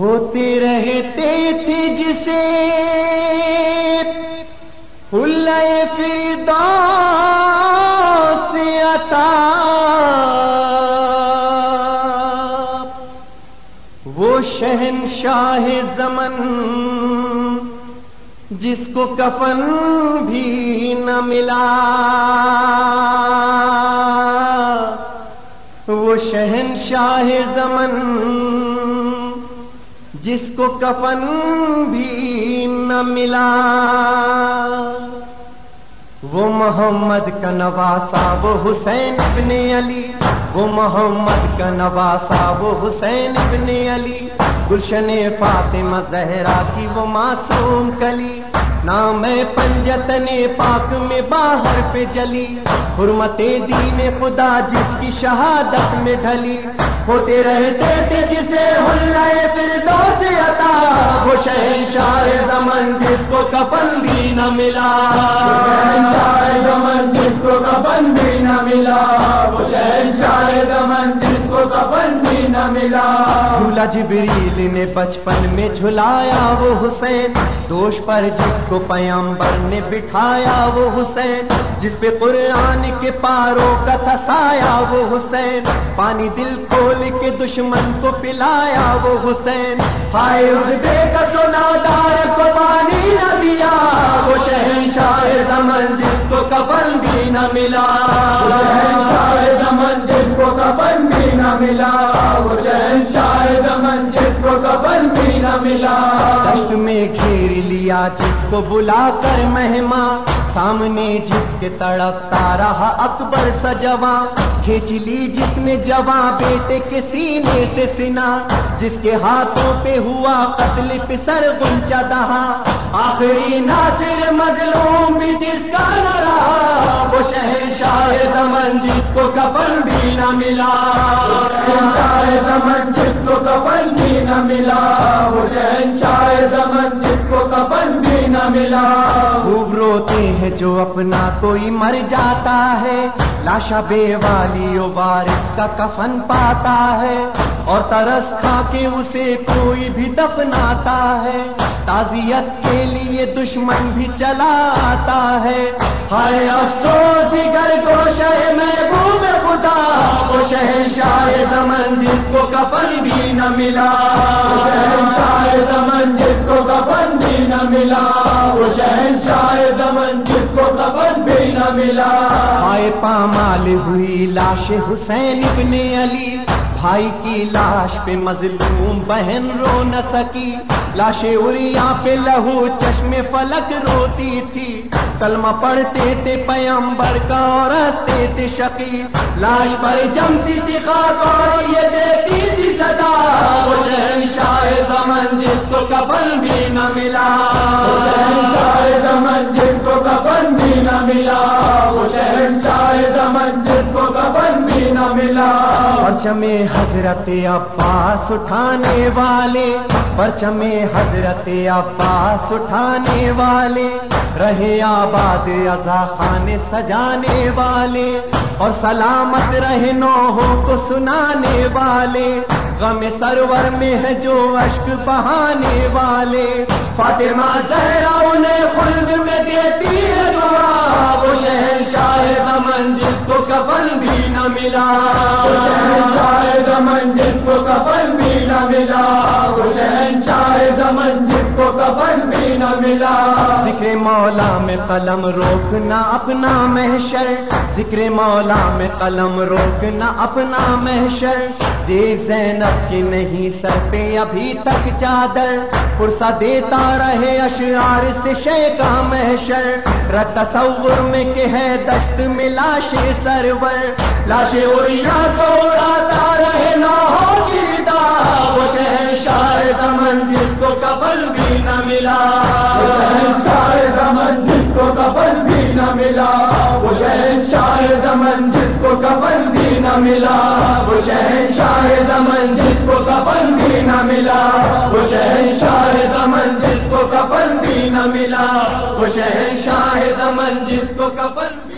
ہوتے رہتے تھے جسے فردا سے عطا۔ وہ شہنشاہ زمن جس کو کفن بھی نہ ملا۔ وہ شہنشاہ زمن جس کو کفن بھی نہ ملا۔ وہ محمد کا نواسا، وہ حسین ابن علی۔ وہ محمد کا نواسا، وہ حسین ابن علی۔ گلشن فاطمہ زہرا کی وہ معصوم کلی۔ نام پنجتن پاک میں باہر پہ جلی۔ حرمت دین خدا جس کی شہادت میں ڈھلی۔ ہوتے رہتے تھے جسے سے عطا۔ وہ شہنشاہ زمن جس کو کفن بھی نہ ملا۔ شہنشاہ زمن جس کو کفن بھی نہ ملا۔ وہ شہنشاہ زمن جس کفن بھی نہ ملا۔ جھولا جبریل نے بچپن میں جھلایا وہ حسین۔ دوش پر جس کو پیامبر نے بٹھایا وہ حسین۔ جس پہ قرآن کے پاروں کا تھسایا وہ حسین۔ پانی دل کھول کے دشمن کو پلایا وہ حسین۔ ہائے اس بے کفن بھی نہ ملا، وہ شہنشاہ زمن جس کو کفن بھی نہ ملا۔ دشت میں گھیر لیا جس کو بلا کر مہما سامنے جس کے تڑپتا رہا اکبر سجوا کھینچ لی جس نے جواں بیٹے کے سینے سے سنا، جس کے ہاتھوں پہ ہوا قتل پسر گنچا دہا آخری ناصر مظلوم بھی جس کا نہ رہا، وہ شہر شاہ جس کو کفن بھی نہ ملا۔ زمن جس کو کفن بھی نہ ملا۔ شاہ زمن جس کو کفن بھی نہ ملا۔ خوب روتے ہیں جو اپنا کوئی مر جاتا ہے۔ لاشا بے والی و وارث کا کفن پاتا ہے۔ اور ترس کھا کے اسے کوئی بھی دفناتا ہے۔ تعزیت کے لیے دشمن بھی چلا آتا ہے۔ ہائے افسوس! شہنشاہ زمن جس کو کفن بھی نہ ملا۔ ہائے پامال ہوئی لاش حسین ابن علی۔ بھائی کی لاش پہ مظلوم بہن رو نہ سکی۔ لاش اریا پہ لہو چشم فلک روتی تھی۔ کلمہ پڑھتے تھے پیمبر کا اور ہنستے تھے شکی لاش پر جمتی تھی خاک اور یہ دیتی تھی صدا۔ وہ شہنشاہ زمن جس کو کفن بھی نہ ملا۔ وہ شہنشاہ زمن جس کو کفن بھی نہ ملا۔ ملا۔ پرچم حضرت عباس اٹھانے والے۔ پرچم حضرت عباس اٹھانے والے۔ رہے آباد ازا خان سجانے والے۔ اور سلامت رہے نوحوں کو سنانے والے۔ غم سرور میں ہے جو اشک بہانے والے۔ فاطمہ زہرا انہیں خلد بھی نہ ملا زمن جس کو کفن بھی ملا وہ شہنشاہ زمن جس کو کفن بھی نہ ملا۔ ذکر مولا میں قلم روکنا اپنا محشر۔ ذکر مولا میں قلم روکنا اپنا محشر۔ دیکھ زینب کی نہیں سر پہ ابھی تک چادر۔ پرسا دیتا رہے اشعار سے شے کا محشر۔ رت تصور میں کہ ہے دشت میں لاش سرور۔ لاش اڑیا کو بھی نہ ملا، وہ شہنشاہ زمن جس کو کفن بھی نہ ملا، وہ شہنشاہ زمن جس کو کفن بھی نہ ملا، وہ شہنشاہ زمن جس کو کفن بھی نہ ملا، وہ شہنشاہ زمن جس کو کفن بھی